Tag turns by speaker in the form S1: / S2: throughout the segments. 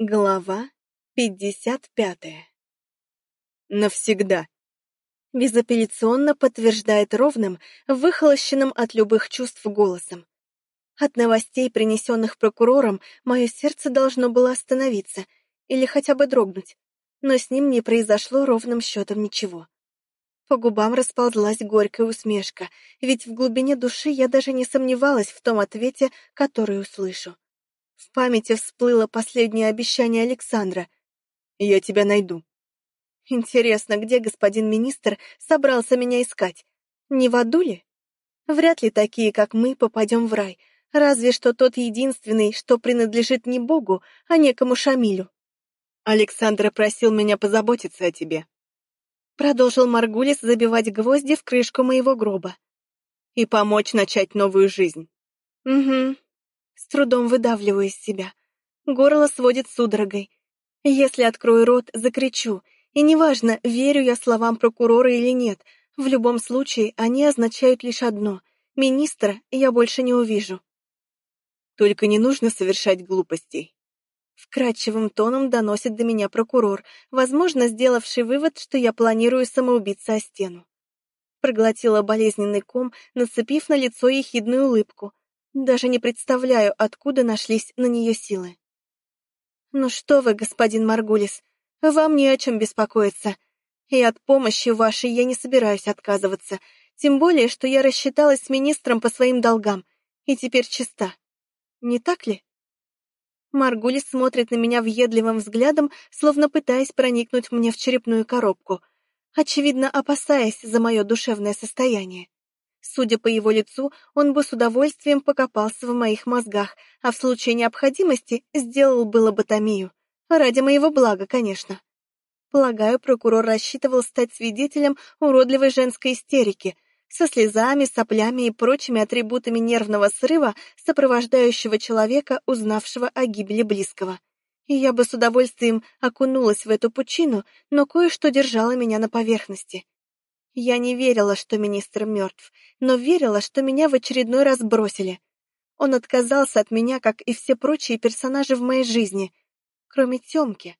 S1: Глава пятьдесят пятая. Навсегда. Безапелляционно подтверждает ровным, выхолощенным от любых чувств голосом. От новостей, принесенных прокурором, мое сердце должно было остановиться или хотя бы дрогнуть, но с ним не произошло ровным счетом ничего. По губам расползлась горькая усмешка, ведь в глубине души я даже не сомневалась в том ответе, который услышу. В памяти всплыло последнее обещание Александра. «Я тебя найду». Интересно, где господин министр собрался меня искать? Не в аду ли? Вряд ли такие, как мы, попадем в рай, разве что тот единственный, что принадлежит не Богу, а некому Шамилю. Александр просил меня позаботиться о тебе. Продолжил Маргулис забивать гвозди в крышку моего гроба. И помочь начать новую жизнь. Угу, с трудом выдавливаю из себя. Горло сводит судорогой. Если открою рот, закричу. И неважно, верю я словам прокурора или нет, в любом случае они означают лишь одно — министра я больше не увижу. Только не нужно совершать глупостей. Вкрадчивым тоном доносит до меня прокурор, возможно, сделавший вывод, что я планирую самоубиться о стену. Проглотила болезненный ком, нацепив на лицо ехидную улыбку, даже не представляю, откуда нашлись на нее силы. «Ну что вы, господин Маргулис, вам не о чем беспокоиться. И от помощи вашей я не собираюсь отказываться, тем более, что я рассчиталась с министром по своим долгам, и теперь чиста. Не так ли?» Маргулис смотрит на меня въедливым взглядом, словно пытаясь проникнуть мне в черепную коробку, очевидно опасаясь за мое душевное состояние. Судя по его лицу, он бы с удовольствием покопался в моих мозгах, а в случае необходимости сделал бы лоботомию. Ради моего блага, конечно. Полагаю, прокурор рассчитывал стать свидетелем уродливой женской истерики, со слезами, соплями и прочими атрибутами нервного срыва, сопровождающего человека, узнавшего о гибели близкого. И я бы с удовольствием окунулась в эту пучину, но кое-что держало меня на поверхности. Я не верила, что министр мертв, но верила, что меня в очередной раз бросили. Он отказался от меня, как и все прочие персонажи в моей жизни, кроме Тёмки.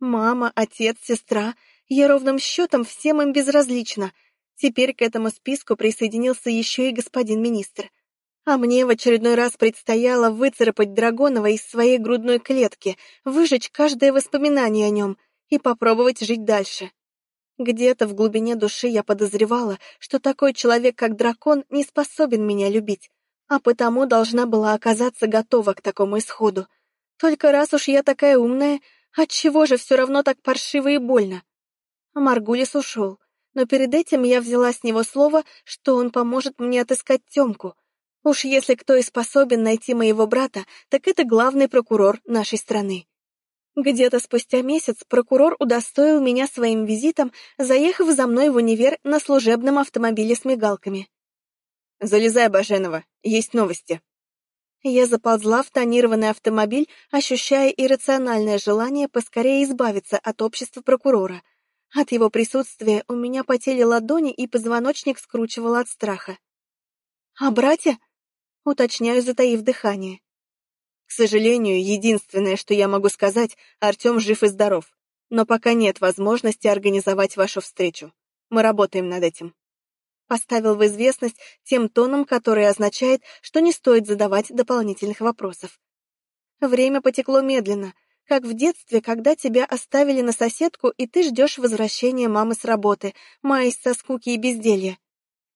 S1: Мама, отец, сестра, я ровным счетом всем им безразлична. Теперь к этому списку присоединился еще и господин министр. А мне в очередной раз предстояло выцарапать Драгонова из своей грудной клетки, выжечь каждое воспоминание о нем и попробовать жить дальше. Где-то в глубине души я подозревала, что такой человек, как дракон, не способен меня любить, а потому должна была оказаться готова к такому исходу. Только раз уж я такая умная, отчего же все равно так паршиво и больно? Маргулис ушел, но перед этим я взяла с него слово, что он поможет мне отыскать Темку. Уж если кто и способен найти моего брата, так это главный прокурор нашей страны. Где-то спустя месяц прокурор удостоил меня своим визитом, заехав за мной в универ на служебном автомобиле с мигалками. «Залезай, Баженова, есть новости». Я заползла в тонированный автомобиль, ощущая иррациональное желание поскорее избавиться от общества прокурора. От его присутствия у меня потели ладони и позвоночник скручивал от страха. «А братья?» — уточняю, затаив дыхание. Сожалению, единственное, что я могу сказать, Артем жив и здоров. Но пока нет возможности организовать вашу встречу. Мы работаем над этим. Поставил в известность тем тоном, который означает, что не стоит задавать дополнительных вопросов. Время потекло медленно, как в детстве, когда тебя оставили на соседку, и ты ждешь возвращения мамы с работы, маясь со скуки и безделья.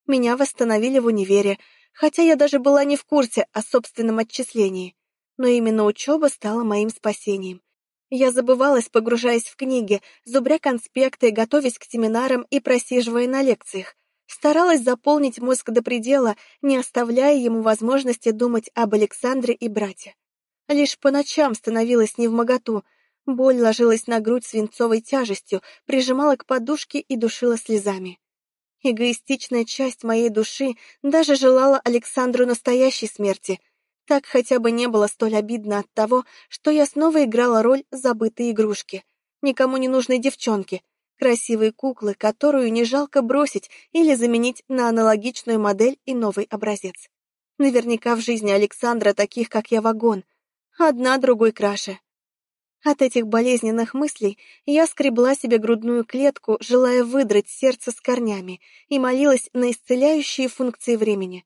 S1: Меня восстановили в универе, хотя я даже была не в курсе о собственном отчислении но именно учеба стала моим спасением. Я забывалась, погружаясь в книги, зубря конспекты, готовясь к семинарам и просиживая на лекциях. Старалась заполнить мозг до предела, не оставляя ему возможности думать об Александре и брате. Лишь по ночам становилась невмоготу, боль ложилась на грудь свинцовой тяжестью, прижимала к подушке и душила слезами. Эгоистичная часть моей души даже желала Александру настоящей смерти, так хотя бы не было столь обидно от того, что я снова играла роль забытой игрушки, никому не нужной девчонки, красивой куклы, которую не жалко бросить или заменить на аналогичную модель и новый образец. Наверняка в жизни Александра таких, как я, вагон. Одна другой краше. От этих болезненных мыслей я скребла себе грудную клетку, желая выдрать сердце с корнями, и молилась на исцеляющие функции времени.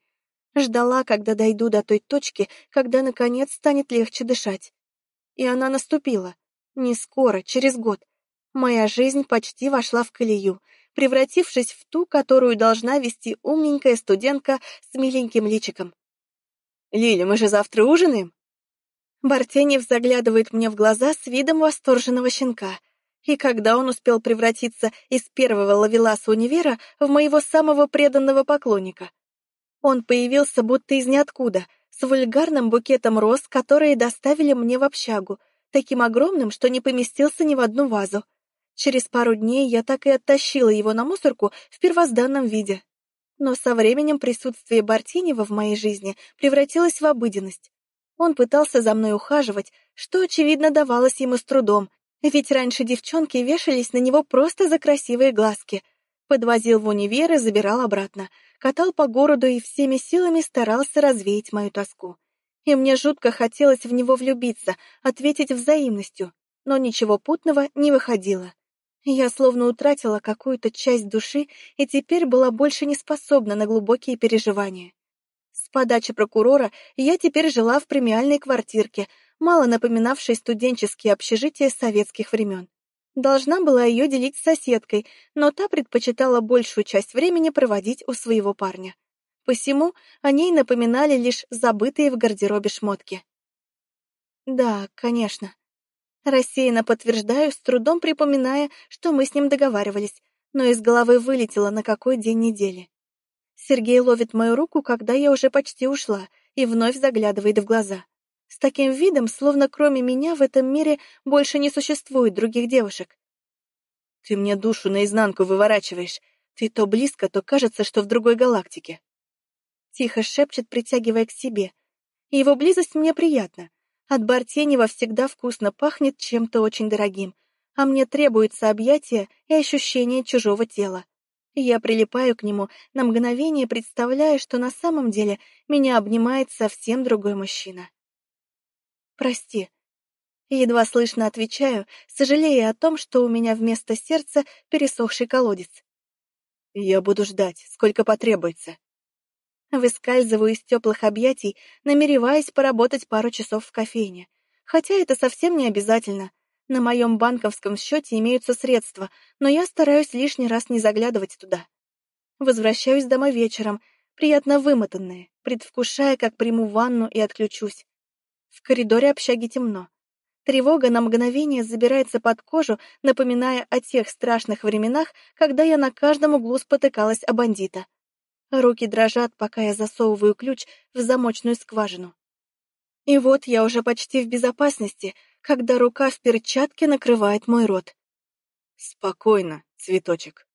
S1: Ждала, когда дойду до той точки, когда, наконец, станет легче дышать. И она наступила. Не скоро, через год. Моя жизнь почти вошла в колею, превратившись в ту, которую должна вести умненькая студентка с миленьким личиком. «Лиля, мы же завтра ужинаем?» Бартенев заглядывает мне в глаза с видом восторженного щенка. И когда он успел превратиться из первого ловеласа универа в моего самого преданного поклонника? Он появился будто из ниоткуда, с вульгарным букетом роз, которые доставили мне в общагу, таким огромным, что не поместился ни в одну вазу. Через пару дней я так и оттащила его на мусорку в первозданном виде. Но со временем присутствие Бартинева в моей жизни превратилось в обыденность. Он пытался за мной ухаживать, что, очевидно, давалось ему с трудом, ведь раньше девчонки вешались на него просто за красивые глазки. Подвозил в универ и забирал обратно, катал по городу и всеми силами старался развеять мою тоску. И мне жутко хотелось в него влюбиться, ответить взаимностью, но ничего путного не выходило. Я словно утратила какую-то часть души и теперь была больше не способна на глубокие переживания. С подачи прокурора я теперь жила в премиальной квартирке, мало напоминавшей студенческие общежития советских времен. Должна была ее делить с соседкой, но та предпочитала большую часть времени проводить у своего парня. Посему о ней напоминали лишь забытые в гардеробе шмотки. Да, конечно. Рассеянно подтверждаю, с трудом припоминая, что мы с ним договаривались, но из головы вылетело на какой день недели. Сергей ловит мою руку, когда я уже почти ушла, и вновь заглядывает в глаза. С таким видом, словно кроме меня в этом мире больше не существует других девушек. Ты мне душу наизнанку выворачиваешь. Ты то близко, то кажется, что в другой галактике. Тихо шепчет, притягивая к себе. Его близость мне приятна. От Бартенева всегда вкусно пахнет чем-то очень дорогим, а мне требуется объятие и ощущение чужого тела. Я прилипаю к нему, на мгновение представляя, что на самом деле меня обнимает совсем другой мужчина. «Прости». Едва слышно отвечаю, сожалея о том, что у меня вместо сердца пересохший колодец. «Я буду ждать, сколько потребуется», Выскальзываю из теплых объятий, намереваясь поработать пару часов в кофейне. Хотя это совсем не обязательно. На моем банковском счете имеются средства, но я стараюсь лишний раз не заглядывать туда. Возвращаюсь домой вечером, приятно вымотанная, предвкушая, как приму ванну и отключусь. В коридоре общаги темно. Тревога на мгновение забирается под кожу, напоминая о тех страшных временах, когда я на каждом углу спотыкалась о бандита. Руки дрожат, пока я засовываю ключ в замочную скважину. И вот я уже почти в безопасности, когда рука в перчатке накрывает мой рот.
S2: «Спокойно, цветочек»,